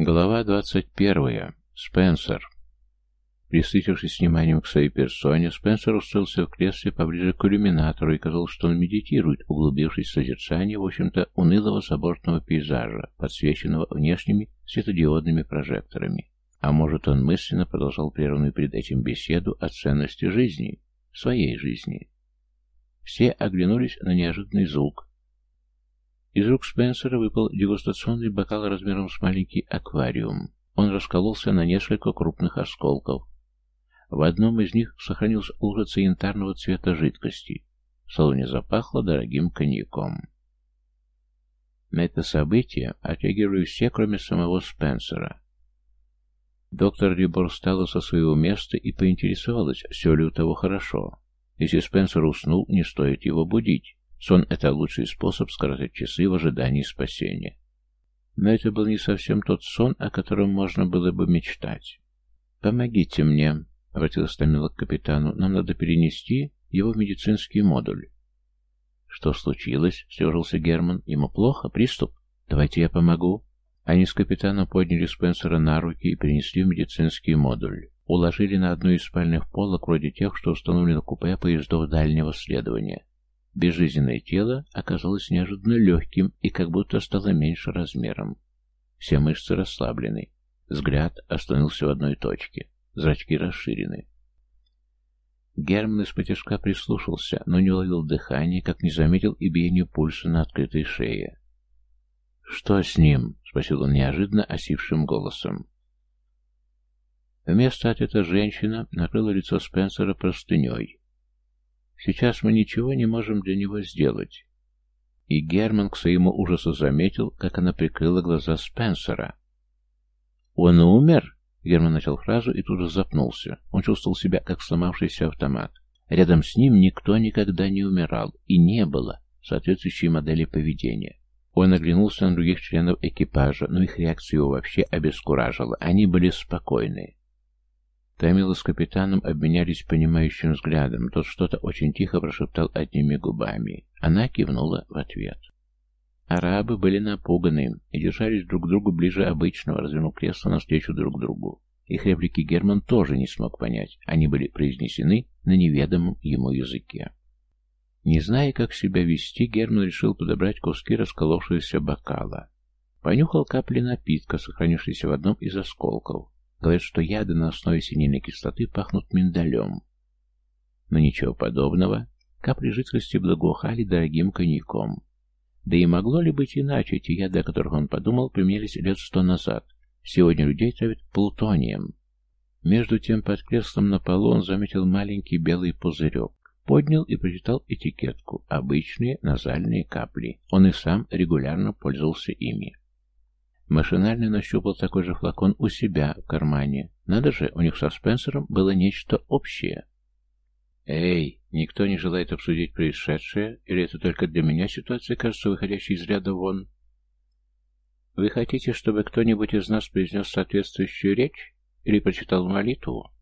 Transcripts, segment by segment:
Глава двадцать первая. Спенсер. Присытившись вниманием к своей персоне, Спенсер устроился в кресле поближе к иллюминатору и казалось, что он медитирует, углубившись в созерцание, в общем-то, унылого забортного пейзажа, подсвеченного внешними светодиодными прожекторами. А может, он мысленно продолжал прерванную перед этим беседу о ценности жизни, своей жизни. Все оглянулись на неожиданный звук. Из рук Спенсера выпал дегустационный бокал размером с маленький аквариум. Он раскололся на несколько крупных осколков. В одном из них сохранился лужица янтарного цвета жидкости. В салоне запахло дорогим коньяком. На это событие отреагировали все, кроме самого Спенсера. Доктор Рибор встала со своего места и поинтересовалась, все ли у того хорошо. Если Спенсер уснул, не стоит его будить. Сон — это лучший способ скоротать часы в ожидании спасения. Но это был не совсем тот сон, о котором можно было бы мечтать. «Помогите мне», — обратилась Тамила к капитану. «Нам надо перенести его в медицинский модуль». «Что случилось?» — съежился Герман. «Ему плохо? Приступ? Давайте я помогу». Они с капитаном подняли Спенсера на руки и перенесли в медицинский модуль. Уложили на одну из спальных полок, вроде тех, что установлены в купе поездов дальнего следования. Безжизненное тело оказалось неожиданно легким и как будто стало меньше размером. Все мышцы расслаблены. Взгляд остановился в одной точке. Зрачки расширены. Герман из потяжка прислушался, но не уловил дыхания, как не заметил и биение пульса на открытой шее. «Что с ним?» — спросил он неожиданно осипшим голосом. Вместо ответа женщина накрыла лицо Спенсера простыней. «Сейчас мы ничего не можем для него сделать». И Герман к своему ужасу заметил, как она прикрыла глаза Спенсера. «Он умер?» Герман начал фразу и тут же запнулся. Он чувствовал себя, как сломавшийся автомат. Рядом с ним никто никогда не умирал, и не было соответствующей модели поведения. Он оглянулся на других членов экипажа, но их реакция его вообще обескуражила. Они были спокойны. Тамила с капитаном обменялись понимающим взглядом. Тот что-то очень тихо прошептал одними губами. Она кивнула в ответ. Арабы были напуганы и держались друг к другу ближе обычного, развернув кресло навстречу друг другу. Их реплики Герман тоже не смог понять. Они были произнесены на неведомом ему языке. Не зная, как себя вести, Герман решил подобрать куски расколовшегося бокала. Понюхал капли напитка, сохранившиеся в одном из осколков. Говорят, что яды на основе синильной кислоты пахнут миндалем. Но ничего подобного. Капли жидкости благоухали дорогим коньяком. Да и могло ли быть иначе, эти яды, о которых он подумал, применились лет сто назад. Сегодня людей травят плутонием. Между тем под креслом на полу он заметил маленький белый пузырек. Поднял и прочитал этикетку. Обычные назальные капли. Он и сам регулярно пользовался ими. Машинально нащупал такой же флакон у себя в кармане. Надо же, у них со Спенсером было нечто общее. «Эй, никто не желает обсудить происшедшее? Или это только для меня ситуация кажется выходящей из ряда вон?» «Вы хотите, чтобы кто-нибудь из нас произнес соответствующую речь? Или прочитал молитву?»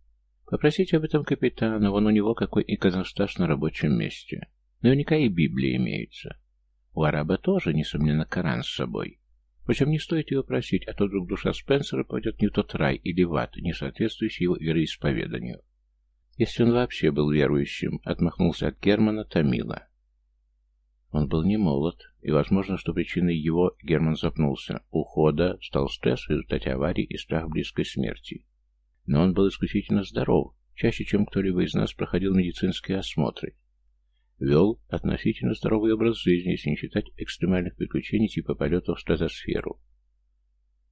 Попросите об этом капитана, вон у него какой иконостас на рабочем месте. Наверняка и Библия имеется. У араба тоже, несомненно, Коран с собой. Впрочем, не стоит его просить, а то вдруг душа Спенсера пойдет не в тот рай или в ад, не соответствующий его вероисповеданию. Если он вообще был верующим, отмахнулся от Германа Томила. Он был не молод, и возможно, что причиной его Герман запнулся. Ухода стал стресс в результате аварии и страх близкой смерти. Но он был исключительно здоров, чаще, чем кто-либо из нас проходил медицинские осмотры. Вел относительно здоровый образ жизни, если не считать экстремальных приключений типа полета в стратосферу.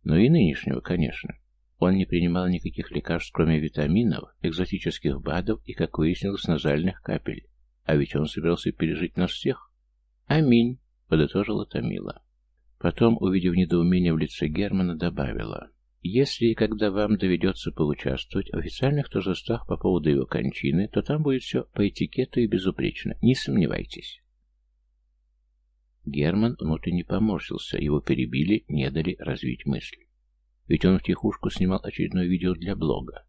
Но и нынешнего, конечно. Он не принимал никаких лекарств, кроме витаминов, экзотических БАДов и, как выяснилось, назальных капель. А ведь он собирался пережить нас всех. «Аминь», — подытожила Томила. Потом, увидев недоумение в лице Германа, добавила. Если и когда вам доведется поучаствовать в официальных торжествах по поводу его кончины, то там будет все по этикету и безупречно, не сомневайтесь. Герман внутренне поморщился, его перебили, не дали развить мысль. Ведь он втихушку снимал очередное видео для блога.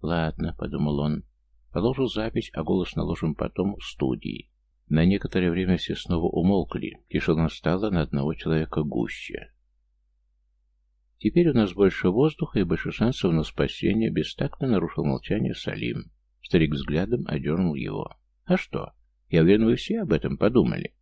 «Ладно», — подумал он, — положил запись, а голос наложим потом в студии. На некоторое время все снова умолкли, тишина стала на одного человека гуще. Теперь у нас больше воздуха и больше шансов на спасение, бестактно нарушил молчание Салим. Старик взглядом одернул его. А что? Я уверен, вы все об этом подумали.